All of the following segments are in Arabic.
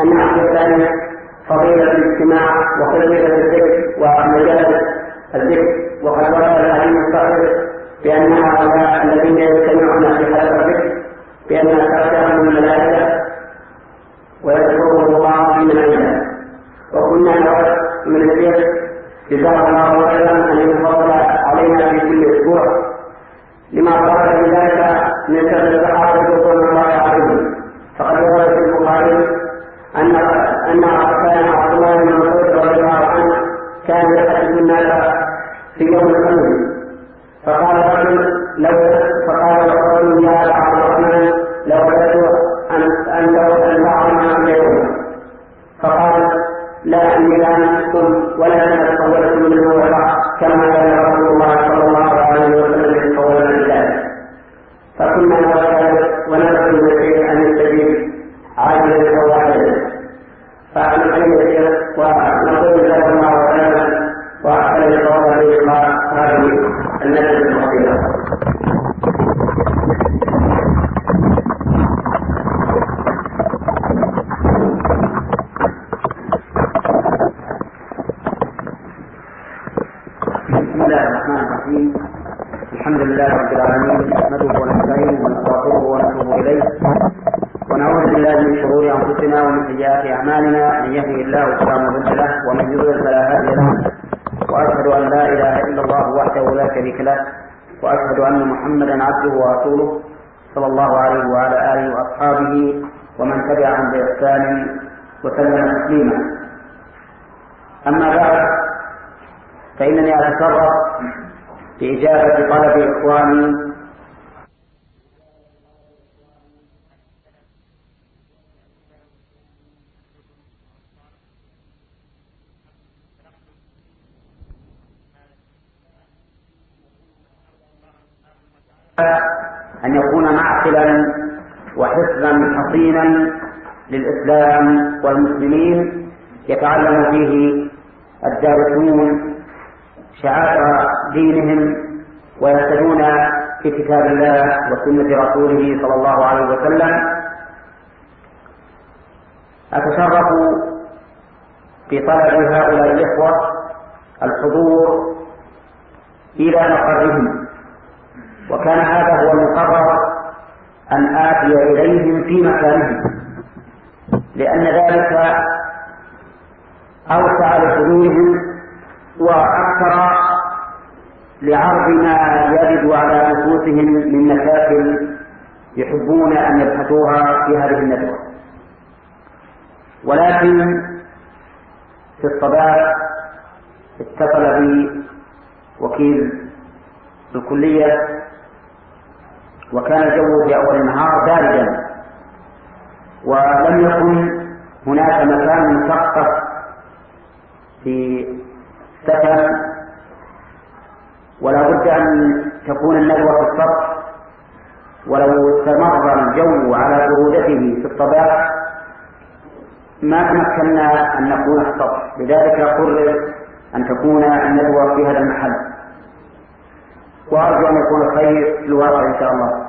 أن الثانية فضيلة الاجتماع وفضيلة الذكر ومجال الذكر وقد ورد الحديث الصحيح بأن هؤلاء الذين يجتمعون في حلقة الذكر بأنها تخشاهم الملائكة ويذكرهم الله من عنده. وكنا نود من الشيخ جزاه الله خيرا أن يتفضل علينا في كل أسبوع. لما ورد في ذلك من كتب الصحابة رضوان الله عليهم فقد ورد في البخاري أن أن كان عبد الله بن مسعود رضي الله عنه كان يحدث الناس في يوم الخميس فقال رجل لو شريك له وأشهد أن محمدا عبده ورسوله صلى الله عليه وعلى آله وأصحابه ومن تبعهم بإحسان وسلم تسليما. أما بعد فإنني أتشرف بإجابة طلب إخواني أن يكون معقلا وحفظا حصينا للإسلام والمسلمين يتعلم فيه الدارسون شعائر دينهم ويهتدون في كتاب الله وسنة رسوله صلى الله عليه وسلم. أتشرف في طلب هؤلاء الإخوة الحضور إلى مقرهم. وكان هذا هو المقرر أن آتي إليهم في مكانهم لأن ذلك أوسع لحضورهم وأكثر لعرض ما يرد على نفوسهم من مشاكل يحبون أن يبحثوها في هذه الندوة. ولكن في الصباح اتصل بي وكيل الكلية وكان الجو في أول النهار باردا. ولم يكن هناك مكان مخصص في سكن. ولا بد أن تكون الندوة في السطح. ولو استمر الجو على برودته في الصباح ما تمكنا أن نكون السطح. لذلك قرر أن تكون الندوة في هذا المحل. وأرجو أن يكون الخير في الواقع إن شاء الله.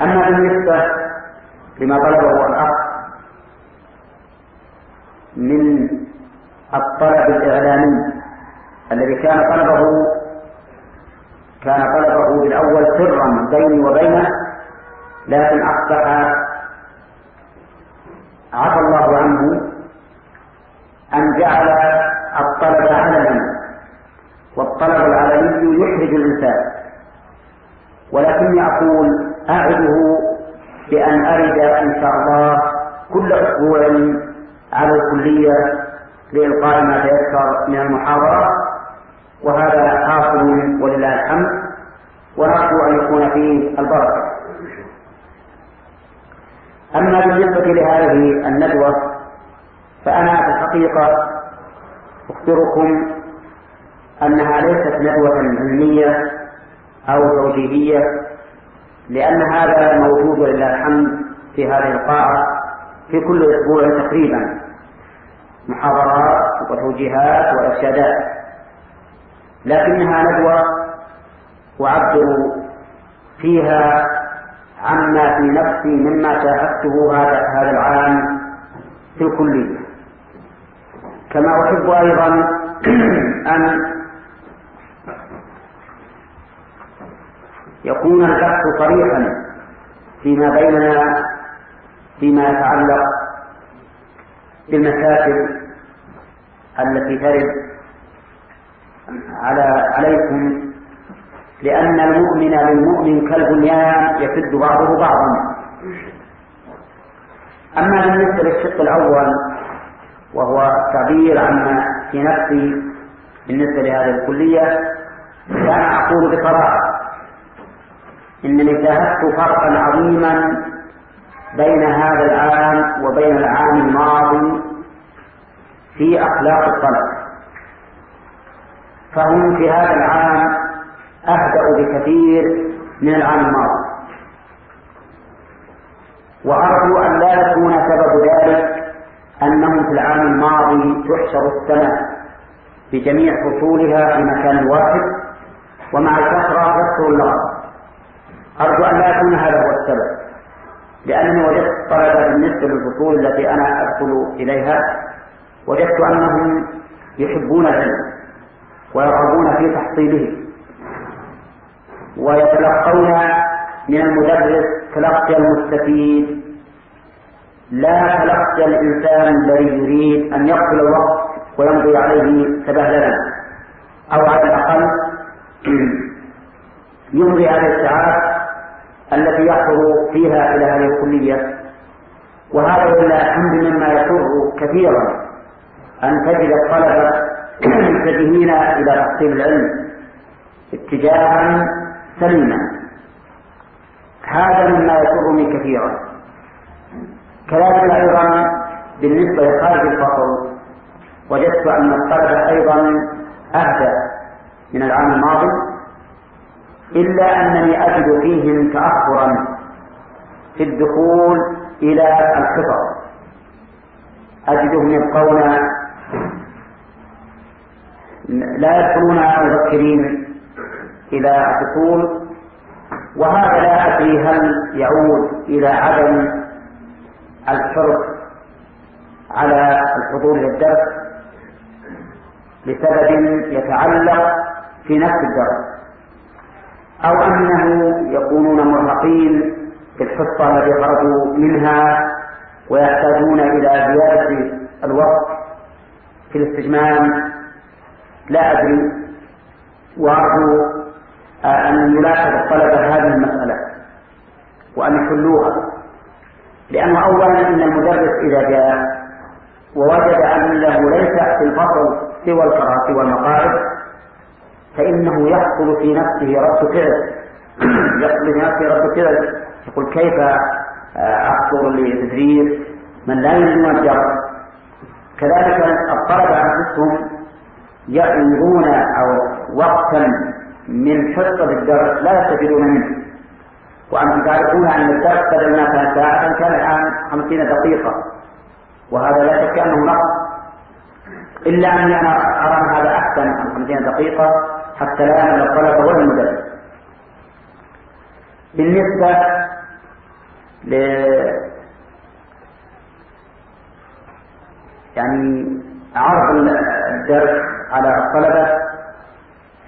أما بالنسبة لما طلبه الأخ من الطلب الإعلامي الذي كان طلبه كان طلبه بالأول سرا بيني وبينه لكن أصبح عفى الله عنه أن جعل الطلب علنا. والطلب العلني يحرج الإنسان ولكني أقول أعده بأن أرد إن شاء الله كل أسبوع على الكلية لإلقاء ما تيسر من المحاضرة وهذا حاصل ولله الحمد ونرجو أن يكون فيه البركة. أما بالنسبة لهذه الندوة فأنا في الحقيقة أخبركم أنها ليست ندوة علمية أو توجيهية لأن هذا موجود ولله الحمد في هذه القاعة في كل أسبوع تقريبا محاضرات وتوجيهات وإرشادات. لكنها ندوة أعبر فيها عما في نفسي مما شاهدته هذا هذا العام في الكلية. كما أحب أيضا أن يكون البحث صريحا فيما بيننا فيما يتعلق بالمشاكل التي ترد على عليكم لأن المؤمن للمؤمن كالبنيان يشد بعضه بعضا. أما بالنسبة للشق الأول وهو تعبير عما في نفسي بالنسبة لهذه الكلية فأنا أقول بصراحة إنني شاهدت فرقا عظيما بين هذا العام وبين العام الماضي في أخلاق الطلب. فهم في هذا العام أهدأ بكثير من العام الماضي. وأرجو أن لا يكون سبب ذلك أنهم في العام الماضي تحشر السنة بجميع فصولها في مكان واحد ومع الكثرة يكثر اللغط أرجو أن لا يكون هذا هو السبب لأنني وجدت طلبة بالنسبة للفصول التي أنا أدخل إليها وجدت أنهم يحبون العلم ويرغبون في تحصيله ويتلقون من المدرس تلقي المستفيد. لا تلقي الإنسان الذي يريد أن يقتل الوقت ويمضي عليه تبهللا أو على الأقل يمضي عليه الساعات التي يحضر فيها إلى هذه الكلية. وهذا ولله الحمد مما يسر كثيرا أن تجد الطلبة متجهين إلى تحصيل العلم اتجاها سليما. هذا مما يسرني كثيرا. كذلك أيضا بالنسبة لخارج الفصل وجدت أن الطلبة أيضا أهدى من العام الماضي إلا أنني أجد فيهم تأخرا في الدخول إلى الحفظ أجدهم يبقون لا يدخلون مذكرين إلى الفصول وهذا لا أدري هل يعود إلى عدم الحرص على الحضور للدرس لسبب يتعلق في نفس الدرس. أو أنه يكونون مرهقين في الحصة التي خرجوا منها ويحتاجون إلى زيادة الوقت في الاستجمام. لا أدري. وأرجو أن يلاحظ الطلبة هذه المسألة وأن يحلوها. لأنه أولا أن المدرس إذا جاء ووجد أنه ليس في الفصل سوى الكراسي والمقاعد فإنه يحصل في نفسه رد فعل يحصل في نفسه رد فعل يقول كيف أحصل لتدريس من لا يريدون الدرس كذلك الطلبة أنفسهم يأمرون أو وقتا من حصة الدرس لا يستفيدون منه. وأنتم تعرفون أن الدرس بدل ما كان ساعة كان الآن خمسين دقيقة. وهذا لا شك أنه نقص. إلا أني أنا أرى هذا أحسن من خمسين دقيقة. حتى لا يعمل الطلبة ولا المدرس. بالنسبة ل يعني عرض الدرس على الطلبة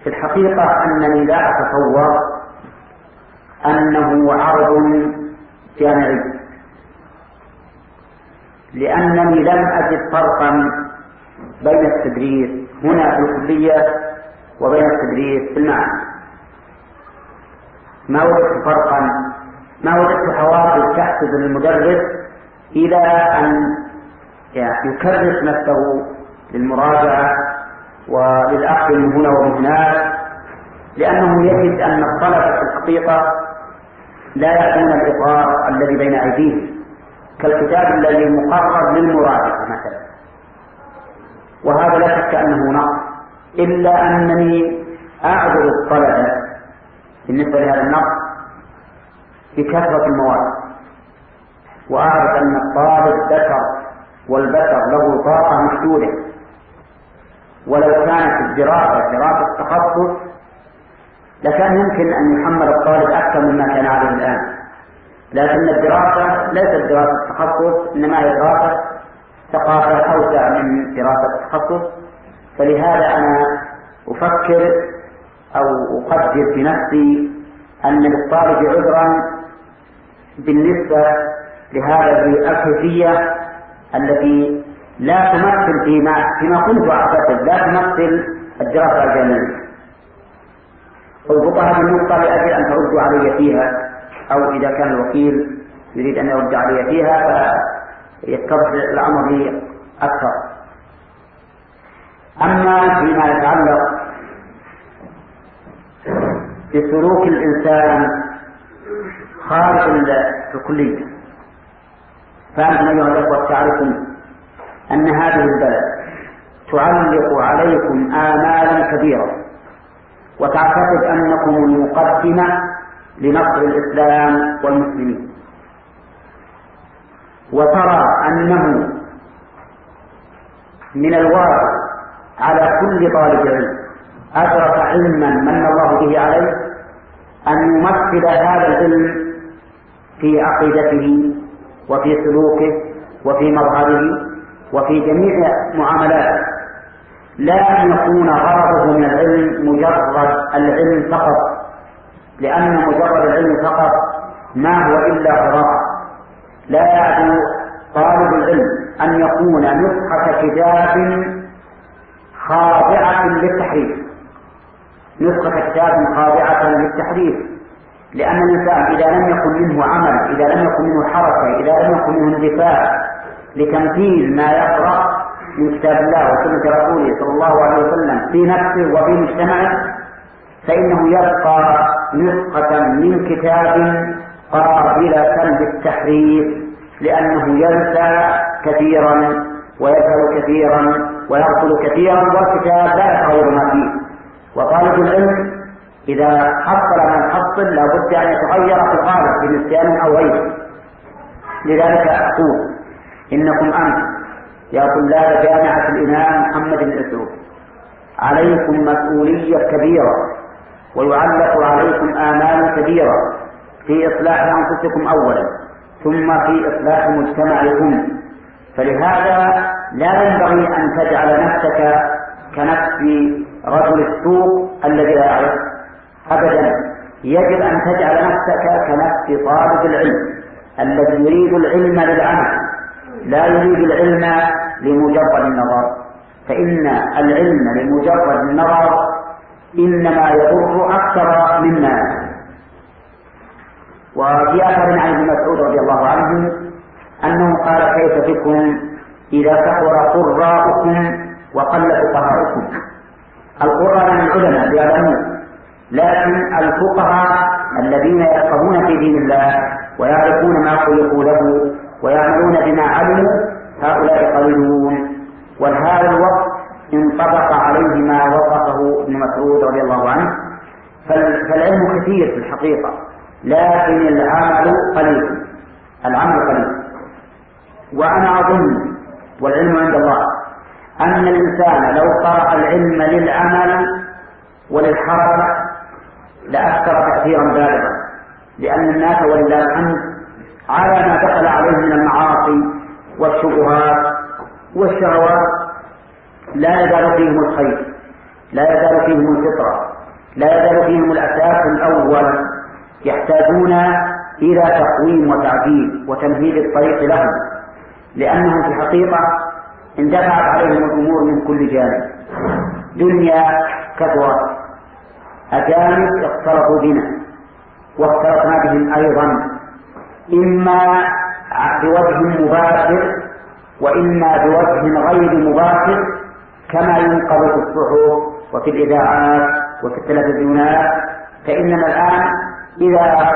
في الحقيقة أنني لا أتصور أنه عرض جامعي. لأنني لم أجد فرقا بين التدريس هنا في الكلية وبين التدريس في المعهد. ما وجدت فرقا؟ ما وجدت حوافز تحفز المدرس إلى أن يكرس نفسه للمراجعة وللأخذ من هنا ومن هناك لأنه يجد أن الطلبة في الحقيقة لا يأتون الإطار الذي بين أيديهم. كالكتاب الذي مقرر للمراجعة مثلا. وهذا لا شك أنه نقص. إلا أنني أعذر الطلبة بالنسبة لهذا النقص بكثرة المواد. وأعرف أن الطالب ذكر والبشر له طاقة محدودة ولو كانت الدراسة دراسة تخصص لكان يمكن أن يحمل الطالب أكثر مما كان عليه الآن. لكن الدراسة ليست دراسة تخصص إنما هي دراسة ثقافة أوسع من دراسة التخصص. فلهذا أنا أفكر أو أقدر بنفسي أن للطالب عذرا بالنسبة لهذه الكيفية التي لا تمثل فيما فيما كنت أعتقد لا تمثل الدراسة الجامعية أضبطها هذه النقطة لأجل أن تردوا علي فيها أو إذا كان الوكيل يريد أن يرد علي فيها فيتضح الأمر لي أكثر. أما فيما يتعلق بسلوك الإنسان خارج الكلية. فأنتم أيها الأخوة تعرفون أن هذه البلد تعلق عليكم آمالا كبيرة وتعتقد أنكم المقدمة لنصر الإسلام والمسلمين. وترى أنه من الواجب على كل طالب علم. أدرك علما من الله به عليه أن يمثل هذا العلم في عقيدته وفي سلوكه وفي مظهره وفي جميع معاملاته. لا أن يكون غرضه من العلم مجرد العلم فقط لأن مجرد العلم فقط ما هو إلا قراءة لا يعدو طالب العلم أن يكون نسخة كتاب خاضعة للتحريف. نسخة كتاب خاضعة للتحريف. لأن الإنسان إذا لم يكن منه عمل إذا لم يكن منه حركة إذا لم يكن منه اندفاع لتمثيل ما يقرأ من كتاب الله وسنة رسوله صلى الله عليه وسلم في نفسه وفي مجتمعه فإنه يبقى نسخة من كتاب قابلة للتحريف لأنه ينسى كثيرا ويسأل كثيرا ويغفل كثيرا والكتاب لا يتغير ما فيه. وطالب العلم إذا حصل من حصل لابد أن يتغير في الغالب بنسيان أو غيره. لذلك أقول إنكم أنتم يا طلاب جامعة الإمام محمد بن سعود عليكم مسؤولية كبيرة ويعلق عليكم آمال كبيرة في إصلاح أنفسكم أولا ثم في إصلاح مجتمعكم. فلهذا لا ينبغي أن تجعل نفسك كنفس رجل السوق الذي لا يعرف. أبدا يجب أن تجعل نفسك كنفس طالب العلم الذي يريد العلم للعمل لا يريد العلم لمجرد النظر. فإن العلم لمجرد النظر إنما يضر أكثر مما وفي أثر عن ابن مسعود رضي الله عنه أنه قال كيف بكم إذا كثر قراءكم وقل فقهاؤكم. القراء من العلماء بيعلمون لكن الفقهاء الذين يفقهون في دين الله ويعرفون ما خلقوا له ويعملون بما علموا هؤلاء قليلون. وهذا الوقت انطبق عليه ما وصفه ابن مسعود رضي الله عنه. فالعلم كثير في الحقيقة لكن العمل قليل. العمل قليل. وأنا أظن والعلم عند الله. أن الإنسان لو قرأ العلم للعمل وللحركة لأثر تأثيرا بالغا لأن الناس ولله الحمد على ما دخل عليه من المعاصي والشبهات والشهوات لا يزال فيهم الخير لا يزال فيهم الفطرة لا يزال فيهم الأساس الأول. يحتاجون إلى تقويم وتعديل وتمهيد الطريق لهم. لأنهم في الحقيقة اندفعت عليهم الأمور من كل جانب. دنيا كثرت أجانب اختلطوا بنا واختلطنا بهم أيضا إما بوجه مباشر وإما بوجه غير مباشر كما ينقل في الصحف وفي الإذاعات وفي التلفزيونات. فإننا الآن إذا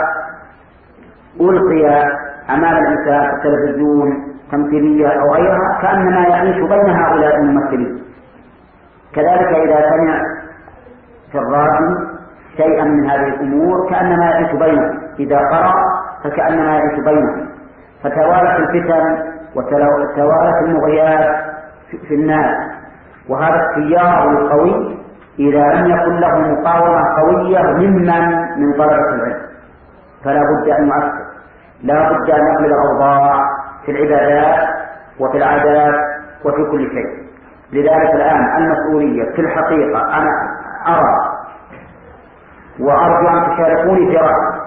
ألقي أمام الإنسان في التلفزيون تمثيلية أو غيرها كأنما يعيش بين هؤلاء الممثلين. كذلك إذا سمع في الراديو شيئا من هذه الأمور كأنما يعيش بينه. إذا قرأ فكأنما يعيش بينهم فتوالت الفتن وتوالت المغريات في الناس. وهذا التيار القوي إذا لم يكن له مقاومة قوية ممن من طلبة العلم. فلا بد أن يؤثر لا بد أن يقلب الأوضاع في العبادات وفي العادات وفي كل شيء. لذلك الآن المسؤولية في الحقيقة أنا أرى وأرجو أن تشاركوني في رأيي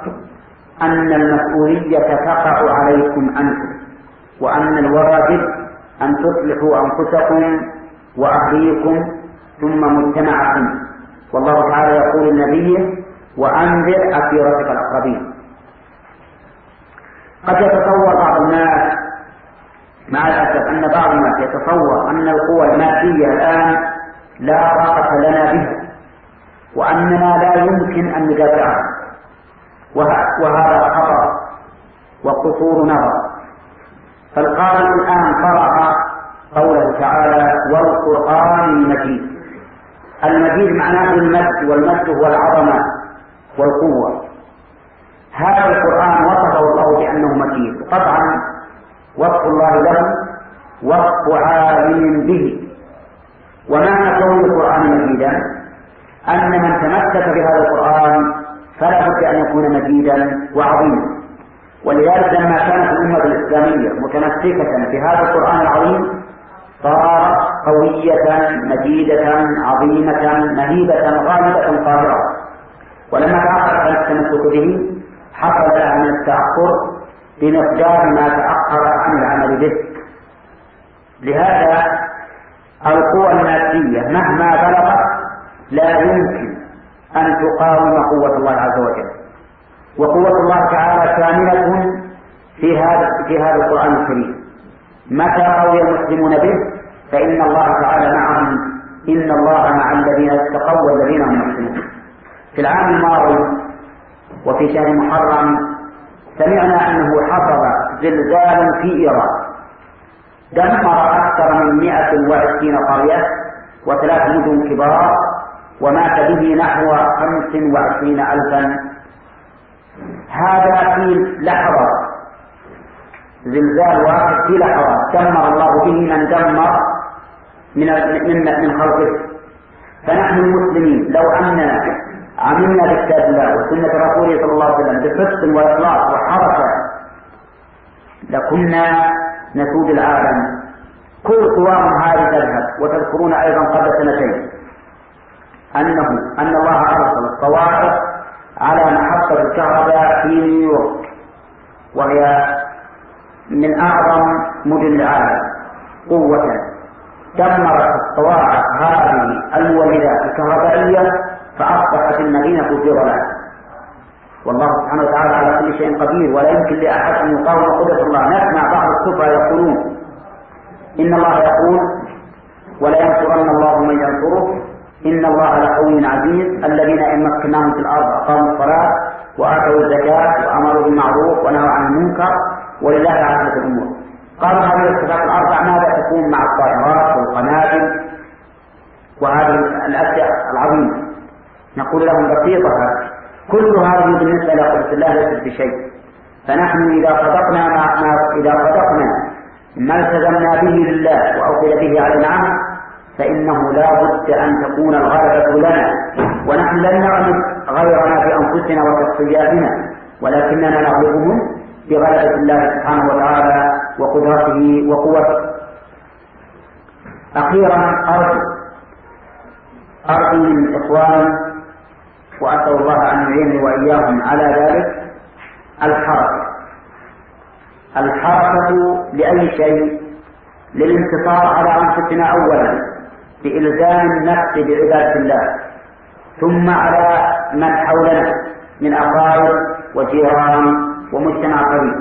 أن المسؤولية تقع عليكم أنتم وأن الواجب أن تصلحوا أنفسكم وأهليكم ثم مجتمعكم. والله تعالى يقول لنبيه وأنذر عشيرتك الأقربين. قد يتصور بعض الناس. مع الأسف أن بعض الناس يتصور أن القوى المادية الآن لا طاقة لنا بها وأننا لا يمكن أن ندافعها. وهذا خطأ وقصور نظر. فالقارئ الآن قرأ قوله تعالى والقرآن المجيد. المجيد معناه المجد والمجد هو العظمة والقوة. هذا القرآن وصفه الله بأنه مجيد قطعا وصف الله له وصف عالم به. ومعنى كون القرآن مجيدا أن من تمسك بهذا القرآن فلا بد أن يكون مجيدا وعظيما. ولذلك لما كانت الأمة الإسلامية متمسكة بهذا القرآن العظيم صارت قوية مجيدة عظيمة مهيبة غالبة قاهرة ولما عن التمسك به حصل من التأخر بمقدار ما تأخر عن العمل به. لهذا القوى المادية مهما بلغت لا يمكن أن تقاوم قوة الله عز وجل. وقوة الله تعالى كاملة في هذا في هذا القرآن الكريم. متى قوي المسلمون به؟ فإن الله تعالى معهم. إن الله مع الذين اتقوا والذين هم محسنون. في العام الماضي وفي شهر محرم سمعنا أنه حصل زلزال في إيران. دمر أكثر من 120 قرية وثلاث مدن كبار ومات به نحو 25 ألفا. هذا في لحظة. زلزال واحد في لحظة. دمر الله به من دمر من من من خلقه. فنحن المسلمين لو أننا عملنا بكتاب الله وسنة رسوله صلى الله عليه وسلم بصدق وإخلاص وحركة. لكنا نسود العالم. كل قوام هذه تذهب وتذكرون أيضا قبل سنتين. أنه أن الله أرسل الصواعق على محطة الكهرباء في نيويورك وهي من أعظم مدن العالم. قوة. دمرت الصواعق هذه المولدات الكهربائية فأصبحت المدينة في ظلام والله سبحانه وتعالى على كل شيء قدير ولا يمكن لأحد أن يقاوم قدرة الله. نسمع بعض السفهاء يقولون. إن الله يقول ولا ينصرن الله من ينصره. إن الله لقوي عزيز. الذين إن مكناهم في الأرض أقاموا الصلاة وآتوا الزكاة وأمروا بالمعروف ونهوا عن المنكر ولله عاقبة الأمور. قالوا هذه الصفات الأربع ماذا تكون مع الطائرات والقنابل وهذه الأشياء العظيمة؟ نقول لهم بسيطة كل هذه بالنسبة لقدرة الله ليست بشيء. فنحن إذا صدقنا ما, إذا صدقنا ما التزمنا به لله وأوكل به على العمل فإنه لا بد أن تكون الغلبة لنا. ونحن لن نغلب غيرنا بأنفسنا وشخصياتنا ولكننا نغلبهم بغلبة الله سبحانه وتعالى وقدرته وقوته. أخيرا أرجو أرجو من الإخوان وأسأل الله أن يعينني وإياهم على ذلك. الحركة. الحركة لأي شيء؟ للانتصار على أنفسنا أولا بإلزام النفس بعبادة الله ثم على من حولنا من أقارب وجيران ومجتمع قريب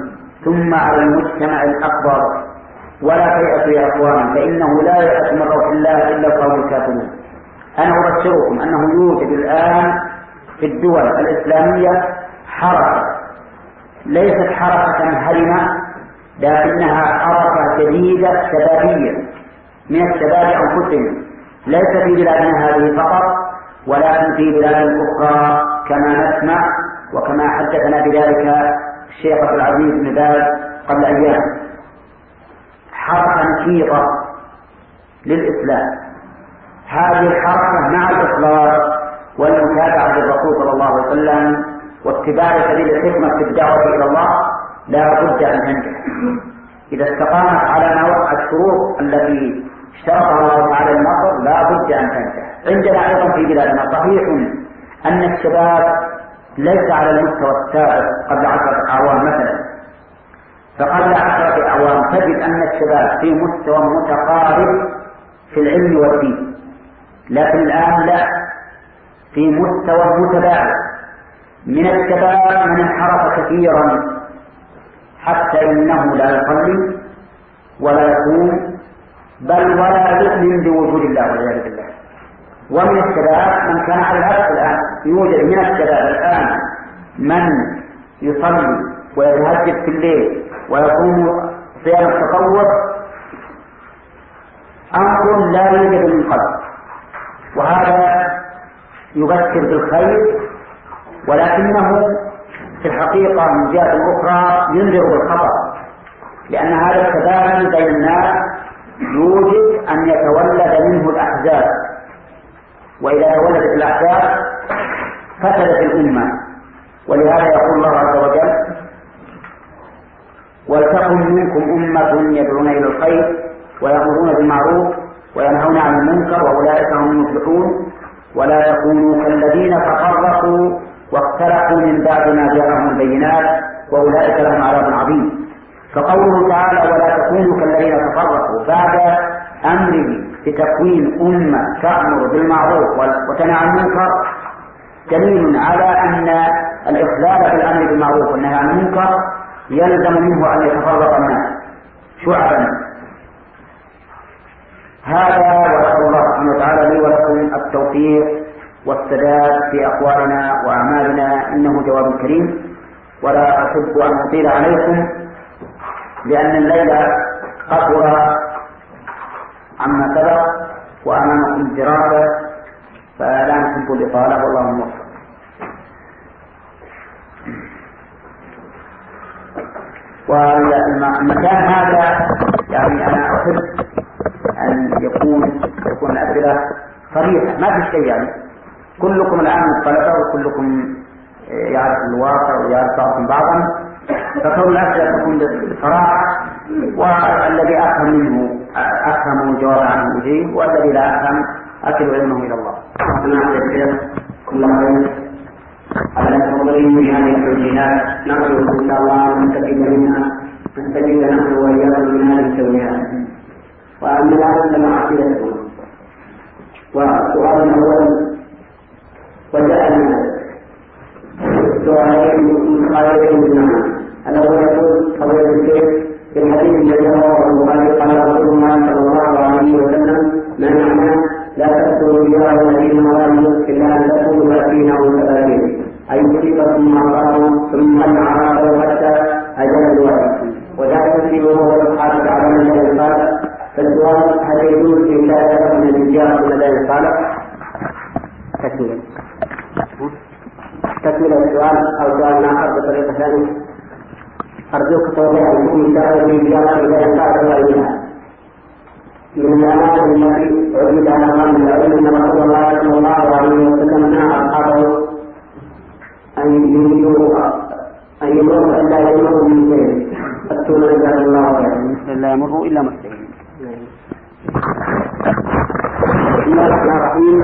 ثم على المجتمع الأكبر. ولا تيأس يا إخوان فإنه لا يأس من روح الله إلا القوم الكافرون. أنا أبشركم أنه يوجد الآن في الدول الإسلامية حركة. ليست حركة هرمة لكنها حركة جديدة شبابية من الشباب أنفسهم. ليس في بلادنا هذه فقط ولكن في بلاد أخرى كما نسمع وكما حدثنا بذلك الشيخ عبد العزيز بن باز قبل أيام. حركة نشيطة للإسلام. هذه الحركة مع الإخلاص والمتابعة للرسول صلى الله عليه وسلم واتباع سبيل الحكمة في الدعوة إلى الله لا بد أن تنجح إذا استقامت على ما وقعت الشروط التي اشترطها الله تعالى النصر لا بد أن تنتهي عندنا أيضا في بلادنا صحيح أن الشباب ليس على المستوى السابق قبل عشرة أعوام مثلا. فقبل عشرة أعوام تجد أن الشباب في مستوى متقارب في العلم والدين. لكن الآن لا. في مستوى متباعد. من الشباب من انحرف كثيرا حتى إنه لا يصلي ولا يقوم بل ولا يؤمن بوجود الله والعياذ بالله. ومن الشباب من كان على العكس الآن يوجد من الشباب الآن من يصلي ويتهجد في الليل ويقوم صيام التطوع أمر لا يوجد من قبل. وهذا يبشر بالخير ولكنه في الحقيقة من جهة أخرى ينذر بالخطر لأن هذا التباين بين الناس يوجد أن يتولد منه الأحزاب وإذا تولدت الأحزاب فسدت الأمة ولهذا يقول الله عز وجل ولتكن منكم أمة يدعون إلى الخير ويأمرون بالمعروف وينهون عن المنكر وأولئك هم المفلحون ولا يكونوا كالذين تفرقوا واختلفوا من بعد ما جاءهم البينات وأولئك لهم عذاب عظيم. فقوله تعالى ولا تكونوا كالذين تفرقوا بعد أمره بتكوين أمة تأمر بالمعروف وتنهى عن المنكر. دليل على أن الإخلال في الأمر بالمعروف والنهي عن المنكر يلزم منه أن يتفرق الناس شعبا. هذا وأسأل الله سبحانه وتعالى لي ولكم التوفيق والسداد في أقوالنا وأعمالنا إنه جواب كريم. ولا أحب أن أطيل عليكم لأن الليل قصر عما سبق وأمامكم الدراسة فلا نحب الإطالة والله الموفق والمكان هذا يعني أنا أحب أن يكون تكون الأسئلة صريحة. ما في شيء يعني. كلكم الآن مختلفة وكلكم يعرف الواقع ويعرف بعضكم بعضا. فكون الأسئلة تكون بصراحة والذي أفهم منه أفهم الجواب عنه أجيب والذي لا أفهم أكل علمه إلى الله. كل خير على التفضلين في هذه التوجيهات نرجو ان شاء الله ان نستفيد منها نستفيد نحن واياكم من هذه التوجيهات واما الان لما عقيدتكم والسؤال الأول وجاء سؤالين متخالفين بالمعنى الأول يقول قضية الشيخ في الحديث الذي رواه البخاري قال رسول الله صلى الله عليه وسلم ما معناه لا تأتوا بها الذين ظلموا إلا أن تكونوا ثلاثين أو أي مصيبة ما قالوا ثم العرب حتى أجل الوقت وذلك في وهو الحاج على من لا يقال فالسؤال هل يجوز إن لا من ولا لا يقال؟ تكملة تكملة السؤال أو سؤال آخر بطريقة ثانية. أرجوك توضيح الشرعي في الرجال إذا يقال ولا من الأمانة التي عرض على أمام العلم أن رسول الله صلى الله عليه وسلم نهى أصحابه أن يريدوا أن يمروا أن لا يمروا من شيء فاتونا جزاك الله خيرا. لا يمروا إلا مسلمين بسم الله الرحمن الرحيم.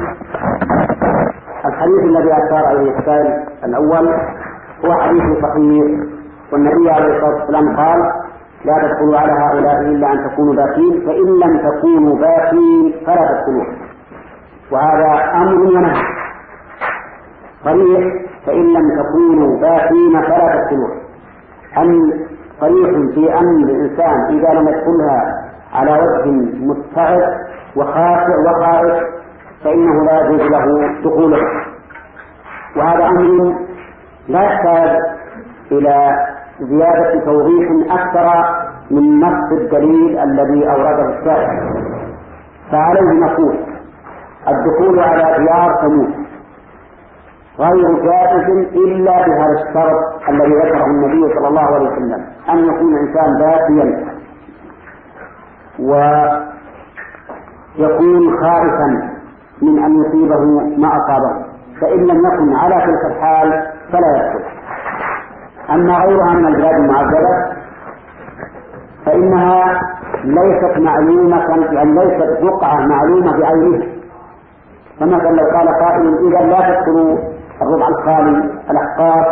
الحديث الذي أشار إليه السائل الأول هو حديث صحيح والنبي عليه الصلاة والسلام قال لا تدخلوا على هؤلاء إلا أن تكونوا باكين فإن لم تكونوا باكين فلا تدخلوا وهذا أمر ونهي. صريح فإن لم تكونوا باكين فلا تدخلوا أم صريح في أمر الإنسان إذا لم يدخلها على وجه متعب وخاشع وخائف فإنه لا يجوز له دخوله. وهذا أمر لا يحتاج إلى زيادة توضيح أكثر من نص الدليل الذي أورده السائل فعليه نقول الدخول على ديار ثمود غير جائز إلا بهذا الشرط الذي ذكره النبي صلى الله عليه وسلم أن يكون الإنسان باقيا. ويكون خائفا من أن يصيبه ما أصابه. فإن لم يكن على تلك الحال فلا يدخل أما غيرها من البلاد المعذبة فإنها ليست معلومة يعني ليست بقعة معلومة بعينها فمثلا لو قال قائل إذا لا تدخلوا الربع الخالي الأحقاف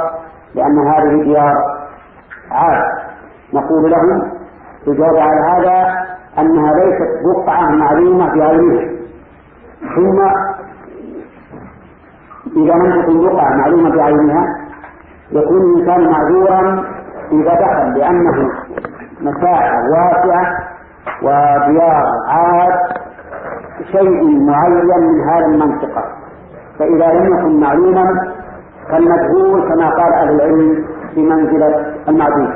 لأن هذه ديار عاد. نقول لهم الجواب على هذا أنها ليست بقعة معلومة بعينها ثم إذا لم تكن بقعة معلومة بعينها يكون الإنسان معذورا إذا دخل لأنه مساحة واسعة وديار عاد شيء معين من هذه المنطقة. فإذا لم يكن معلوما فالمجهول كما قال أهل العلم في منزلة المعدوم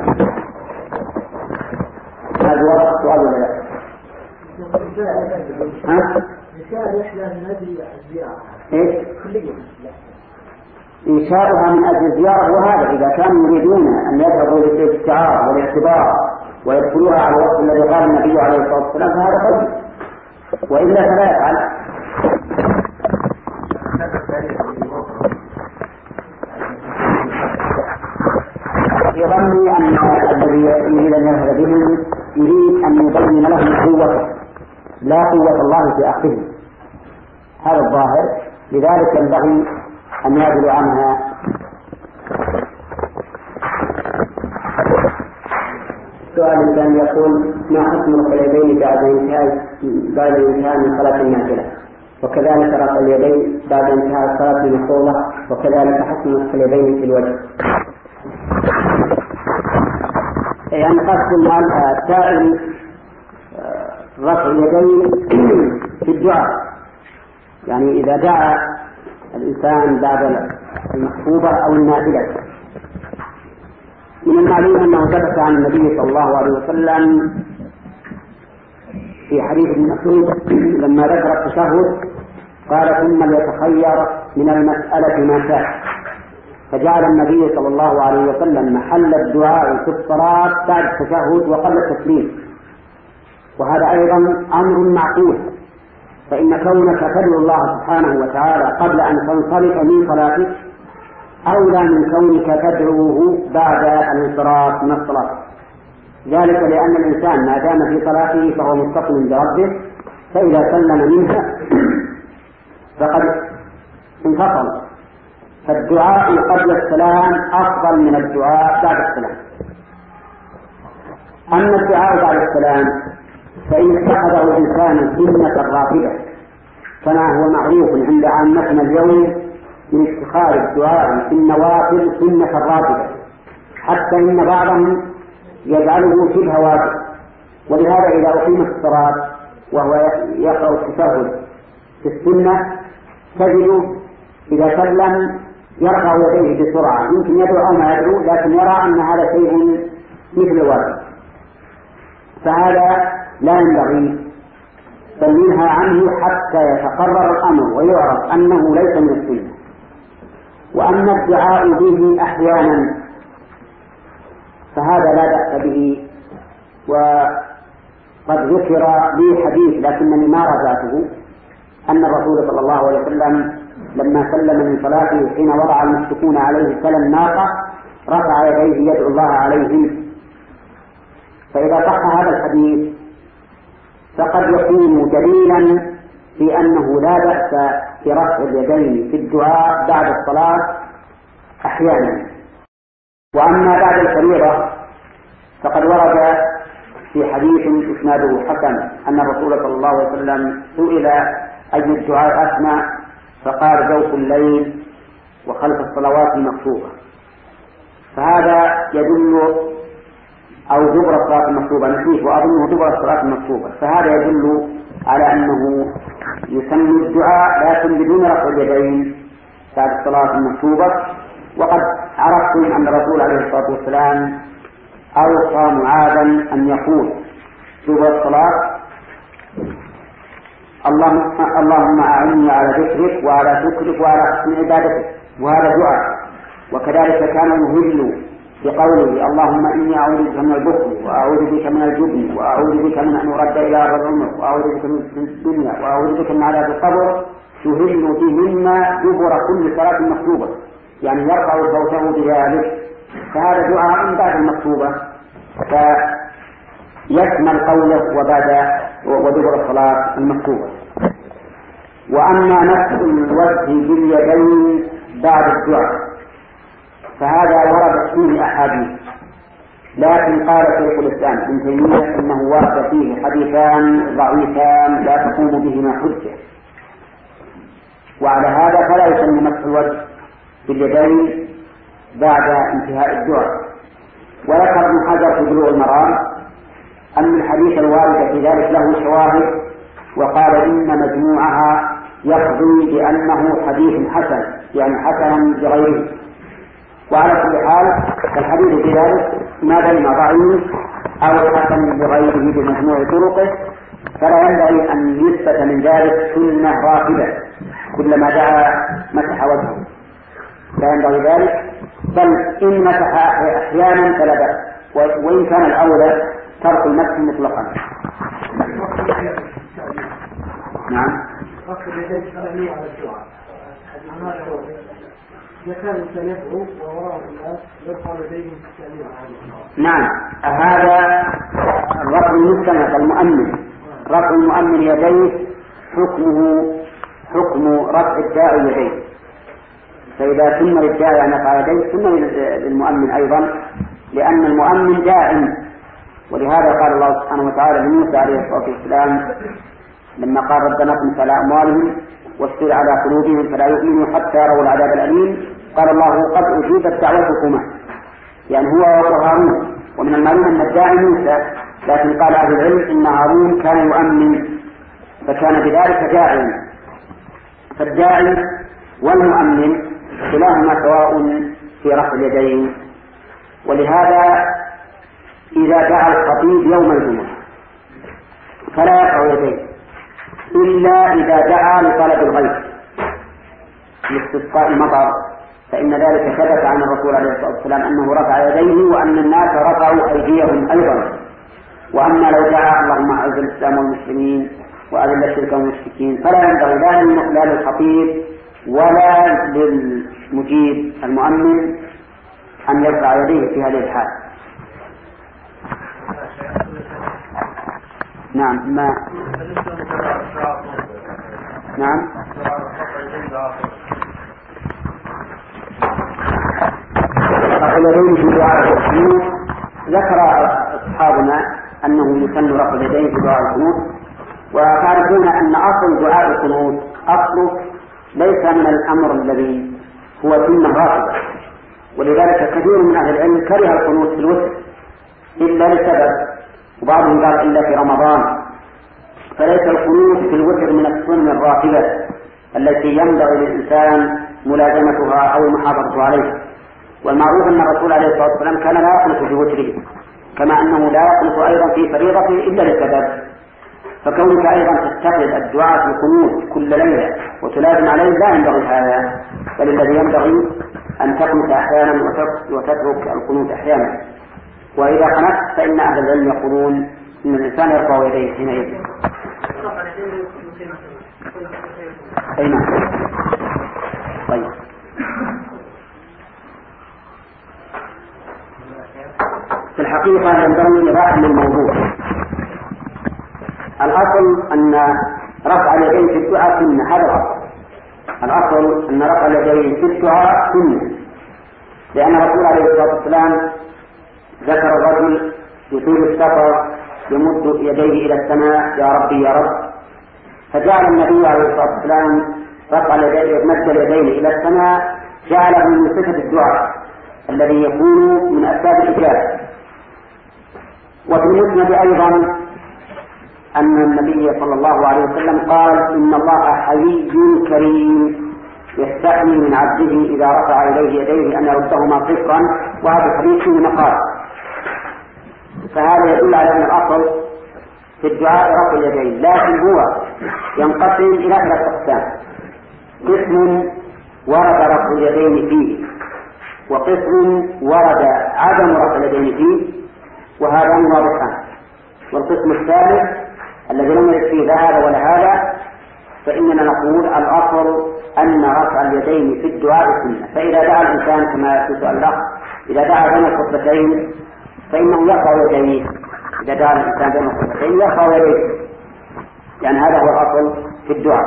هذا هو السؤال؟ ها؟ إيش؟ إنشاؤها من أجل الزيارة وهذا إذا كانوا يريدون أن يذهبوا للاستعارة والاعتبار ويدخلوها على الوقت الذي قال النبي عليه الصلاة والسلام فهذا طيب وإلا فلا يفعل. في ظني أن الذي يريد أن يذهب بهم يريد أن يبين لهم قوته. لا قوة الله في أخذهم هذا الظاهر. لذلك ينبغي أن يعدلوا عنها. السؤال الثاني يقول ما حكم القلبين بعد انتهاء بعد انتهاء من صلاة النافلة؟ وكذلك رفع اليدين بعد انتهاء الصلاة المفروضة وكذلك حكم القلبين في الوجه. يعني قصد السائل رفع اليدين في الدعاء. يعني إذا دعا الإنسان بعد المخطوبة أو النافلة. من المعلوم أنه ثبت عن النبي صلى الله عليه وسلم في حديث ابن مسعود لما ذكر التشهد قال ثم ليتخير من المسألة ما شاء. فجعل النبي صلى الله عليه وسلم محل الدعاء في الصلاة بعد التشهد وقبل التسليم. وهذا أيضا أمر معقول. فإن كونك تدعو الله سبحانه وتعالى قبل أن تنصرف من صلاتك أولى من كونك تدعوه بعد الانصراف من الصلاة ذلك لأن الإنسان ما دام في صلاته فهو متصل بربه فإذا سلم منها فقد انفصل. فالدعاء قبل السلام أفضل من الدعاء بعد السلام. أما الدعاء بعد السلام فإن اتخذه الإنسان سنة رافدة كما هو معروف عند عامتنا اليوم من اتخاذ الدعاء في النوافل سنة راتبة حتى إن بعضهم يجعله شبه واجب ولهذا إذا أقيمت الصلاة وهو يقرأ التشهد في السنة تجد إذا سلم يرفع يديه بسرعة. يمكن يدعو أو ما يدعو لكن يرى أن هذا شيء مثل الواجب فهذا لا ينبغي بل ينهى عنه حتى يتقرر الأمر ويعرف أنه ليس من السنة. وأما الدعاء به أحيانا فهذا لا بأس به وقد ذكر لي حديث لكنني ما رجعته أن الرسول صلى الله عليه وسلم لما سلم من صلاته حين وضع المشركون عليه سلم الناقة رفع يديه يدعو الله عليهم. فإذا صح هذا الحديث فقد يكون دليلا في أنه لا بأس برفع اليدين في الدعاء بعد الصلاة أحيانا. وأما بعد الفريضة فقد ورد في حديث إسناده حسن أن الرسول صلى الله عليه وسلم سئل أي الدعاء أسمى فقال جوف الليل وخلف الصلوات المكتوبة. فهذا يدل أو دبر الصلاة المكتوبة نسيت وأظنه دبر الصلاة المكتوبة. فهذا يدل على أنه يسمي الدعاء لكن بدون رفع اليدين. بعد الصلاة المكتوبة. وقد عرفتم أن الرسول عليه الصلاة والسلام أوصى معاذا أن يقول دبر الصلاة اللهم أعني على ذكرك وعلى شكرك وعلى حسن عبادتك وهذا دعاء. وكذلك كان يهل بقوله اللهم إني أعوذ بك من البخل وأعوذ بك من الجبن وأعوذ بك من أن أرد إلى أرض العمر وأعوذ بك من الدنيا وأعوذ بك من عذاب القبر تهل بهن دبر كل صلاة مكتوبة يعني يرفع صوته بذلك. فهذا دعاء بعد المكتوبة يشمل قوله وبعد ودبر الصلاة المكتوبة وأما مسح الوجه باليدين بعد الدعاء. فهذا وردت فيه أحاديث. لكن قال شيخ الإسلام ابن تيمية إنه ورد فيه حديثان ضعيفان لا تقوم بهما حجة. وعلى هذا فلا يسمى مسح الوجه باليدين بعد انتهاء الدعاء. وذكر ابن حجر في بلوغ المرام أن الحديث الوارد في ذلك له شواهد وقال إن مجموعها يقضي بأنه حديث حسن يعني حسن بغيره. وعلى كل حال الحديث في ذلك ما بين ضعيف أو حسن بغيره بمجموع طرقه فلا ينبغي أن يثبت من ذلك سنة راتبة كلما دعا مسح وجهه. لا ينبغي ذلك بل إن مسح أحيانا فلا بأس وإن كان الأولى ترك المسح مطلقا. نعم. يدعو ووراء الناس نعم. هذا الرفع المستند المؤمن. رفع المؤمن يديه حكمه حكم رفع الداعي يديه. فإذا سن للداعي أن يرفع يديه سن للمؤمن أيضا لأن المؤمن داعم. ولهذا قال الله سبحانه وتعالى لموسى عليه الصلاة والسلام لما قال ربنا اطمس على أموالهم واستر على قلوبهم فلا يؤمنوا حتى يروا العذاب الأليم. قال الله قد أجيبت دعوتكما يعني هو وهارون ومن المعلوم أن الداعي موسى لكن قال أهل العلم إن هارون كان يؤمن فكان بذلك داعيا. فالداعي والمؤمن كلاهما سواء في رفع اليدين. ولهذا إذا دعا الخطيب يوم الجمعة فلا يرفع يديه إلا إذا دعا لطلب الغيث لاستسقاء المطر فإن ذلك ثبت عن الرسول عليه الصلاة والسلام أنه رفع يديه وأن الناس رفعوا أيديهم أيضا. وأما لو دعا اللهم أعز الإسلام والمسلمين وأذل الشرك والمشركين فلا ينبغي لا للخطيب ولا للمجيب المؤمن أن يرفع يديه في هذه الحال. نعم ما نعم. اليدين في دعاء القنوت ذكر أصحابنا أنه يسن رفع اليدين في دعاء القنوت. وتعرفون أن أصل دعاء القنوت أصله ليس من الأمر الذي هو سنة رافضة ولذلك كثير من أهل العلم كره القنوت في الوتر. إلا لسبب وبعضهم قال إلا في رمضان. فليس القنوت في الوتر من السنن الرافضة التي ينبغي للإنسان ملازمتها أو المحافظة عليها والمعروف أن الرسول عليه الصلاة والسلام كان لا يقنط في وتره كما أنه لا يقنط أيضا في فريضته إلا لسبب فكونك أيضا تتخذ الدعاء في القنوت كل ليلة وتلازم عليه لا ينبغي هذا بل الذي ينبغي أن تقنط أحيانا وتترك القنوت أحيانا. وإذا قنطت فإن أهل العلم يقولون إن الإنسان يرفع يديه حينئذ. أي نعم. طيب. في الحقيقة ينبغي إباحة للموضوع الأصل أن رفع اليدين في الدعاء سنة. هذا الأصل. الأصل أن رفع اليدين في الدعاء سنة. لأن الرسول عليه الصلاة والسلام ذكر الرجل في طول السفر يمد يديه إلى السماء يا ربي يا رب. فجعل النبي عليه الصلاة والسلام رفع اليدين مد اليدين إلى السماء جعله من صفة الدعاء الذي يكون من أسباب الإجابة وفي المسند أيضا أن النبي صلى الله عليه وسلم قال إن الله حي كريم يستحي من عبده إذا رفع إليه يديه أن يردهما صفرا. وهذا الحديث فيه مقال. فهذا يدل على أن الأصل في الدعاء رفع اليدين لكن هو ينقسم إلى ثلاث أقسام. قسم ورد رفع اليدين فيه وقسم ورد عدم رفع اليدين فيه وهذان واضحان. والقسم الثالث الذي لم يرد فيه لا هذا ولا هذا فإننا نقول الأصل أن رفع اليدين في الدعاء سنة. فإذا دعا الإنسان كما في سؤال الأخ إذا دعا بين الخطبتين فإنه يرفع يديه جدال الإنسان بين الخطبتين يرفع يديه يعني هذا هو الأصل في الدعاء.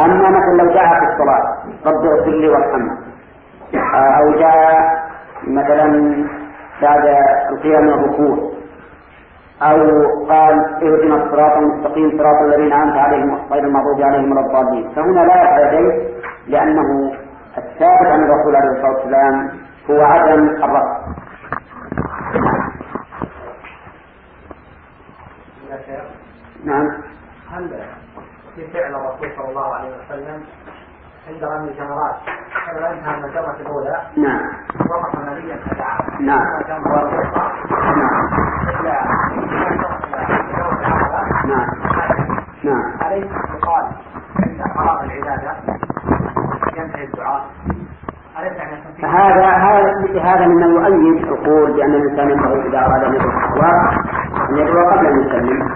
أما مثلا لو جاء في الصلاة رب اغفر لي وارحمني أو جاء مثلا بعد القيام الركوع. أو قال اهدنا الصراط المستقيم صراط الذين أنعمت عليهم غير المغضوب عليهم ولا الضالين. فهنا لا يرفع يديه لأنه الثابت عن الرسول عليه الصلاة والسلام هو عدم الرفع نعم هل في فعل الرسول صلى الله عليه وسلم عند رمي الجمرات فلما انتهى من الجمرة الأولى نعم وقف نبيا فدعا نعم نعم نعم نعم عليه يقال عند قرار العبادة ينتهي الدعاء فيه هذا هذا مما يؤيد القول بأن الإنسان ينبغي إذا أراد أن يدعو أن يدعو قبل أن يسلم.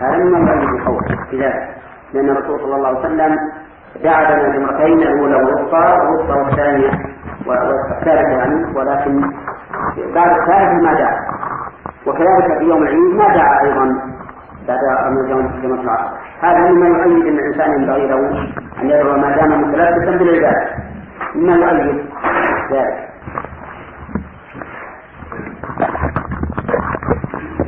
هذا مما يؤيد القول. بذلك لأن الرسول صلى الله عليه وسلم دعا بين الجمرتين الأولى والوسطى والوسطى والثانية والثالثة يعني ولكن بعد الثالثة ما دعا. وكذلك في يوم العيد ما دعا أيضا بعد أن يوم جمعة هذا مما يؤيد أن الإنسان ينبغي له أن يدعو ما دام متلبسا بالعبادة. مما يؤيد ذلك.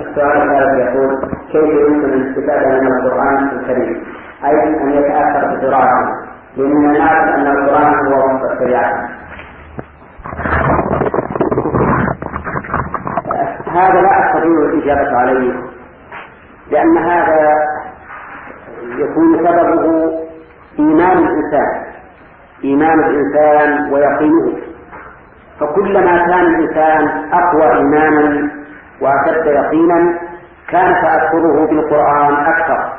السؤال الثالث يقول كيف يمكن الاستفادة من القرآن الكريم؟ أي أن يتأثر بقراءته لأننا نعرف أن القرآن هو وسط الشريعة هذا لا أستطيع الإجابة عليه لأن هذا يكون سببه إيمان الإنسان. إيمان الإنسان ويقينه. فكلما كان الإنسان أقوى إيمانا وأشد يقينا كان تأثره بالقرآن أكثر.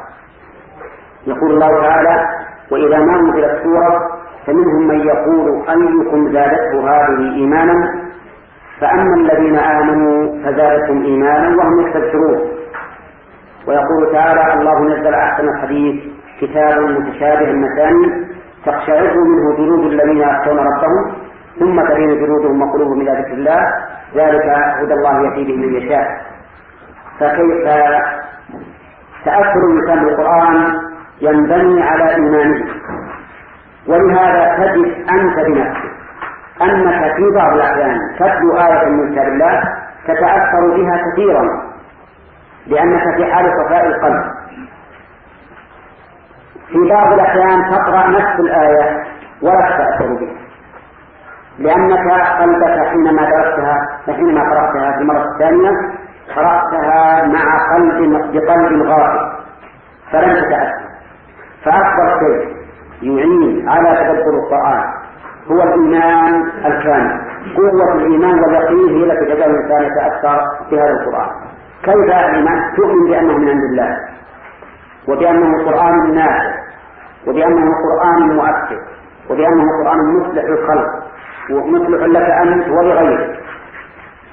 يقول الله تعالى وإذا ما أنزلت سورة فمنهم من يقول أيكم زادته هذه إيمانا؟ فأما الذين آمنوا فزادتهم إيمانا وهم يستبشرون. ويقول تعالى الله نزل أحسن الحديث كتاب متشابه مثاني تقشعر منه جلود الذين يخشون ربهم. ثم تلين جلودهم وقلوبهم إلى ذكر الله. ذلك هدى الله يهدي به من يشاء. فكيف تأثر الإنسان بالقرآن ينبني على إيمانه؟ ولهذا تجد أنت بنفسك أنك في بعض الأحيان تتلو آية من كتاب الله تتأثر بها كثيرا لأنك في حال صفاء القلب. في بعض الأحيان تقرأ نفس الآية ولا تتأثر بها. لأنك قلبك حينما درستها حينما قرأتها في المرة الثانية قرأتها مع قلب بقلب غافل فلم تتأثر. فأكبر شيء يعين على تدبر القرآن هو الإيمان الكامل. قوة الإيمان واليقين هي التي تجعل الإنسان يتأثر بهذا القرآن. كيف الإيمان؟ تؤمن بأنه من عند الله. وبأنه قرآن نافع. وبأنه قرآن مؤثر وبأنه قرآن مصلح للخلق. ومصلح لك أنت ولغيرك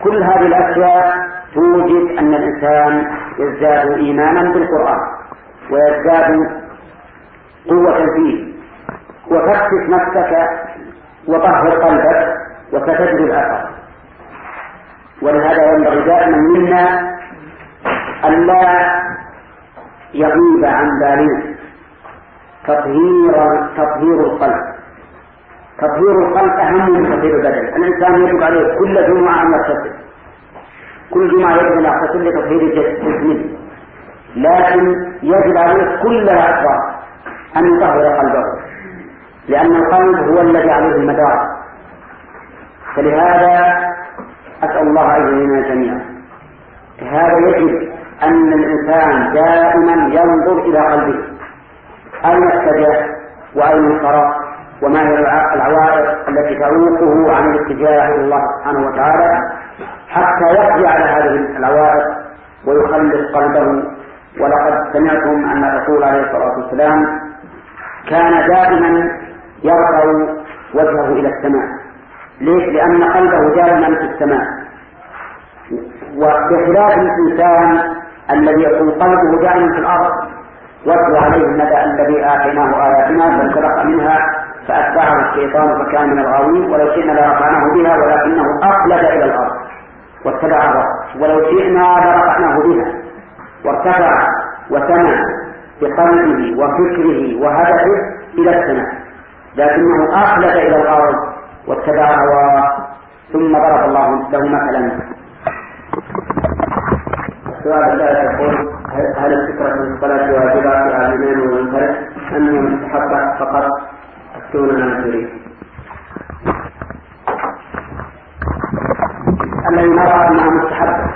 كل هذه الأشياء توجد أن الإنسان يزداد إيمانا بالقرآن ويزداد قوة فيه. وفتش نفسك وطهر قلبك وستجد الأثر. ولهذا ينبغي دائما منا ألا يغيب عن بالنا تطهير تطهير القلب. تطهير القلب أهم من تطهير البدن. الإنسان يجب عليه كل جمعة أن يغتسل كل جمعة يجب أن يغتسل لتطهير جسمه لكن يجب عليه كل لحظة أن يطهر قلبه. لأن القلب هو الذي عليه المدار. فلهذا أسأل الله أن يعيننا جميعا. هذا يجب أن الإنسان دائما ينظر إلى قلبه. أين اتجه وأين انصرف وما هي العوائق التي تعوقه عن الاتجاه إلى الله سبحانه وتعالى حتى يقضي على هذه العوائق ويخلص قلبه. ولقد سمعتم أن الرسول عليه الصلاة والسلام كان دائما يرفع وجهه إلى السماء. ليش؟ لأن قلبه دائما في السماء. وبخلاف الإنسان الذي يكون قلبه دائما في الأرض واتل عليه النبأ الذي آتيناه آياتنا فانسلخ منها فأتبعه الشيطان فكان من الغاوين ولو شئنا لرفعناه بها ولكنه أخلد إلى الأرض. واتبع الرأس ولو شئنا لرفعناه بها. وارتفع وسمع بقلبه وفكره وهدفه إلى السماء. لكنه أخلد إلى الأرض. واتبع ثم ضرب الله له مثلا. السؤال الثالث يقول هل الفكرة في الصلاة واجبة على الإمام والمنفرد أم هي مستحبة فقط؟ أفتونا ما تريد الذي نرى أنها مستحبة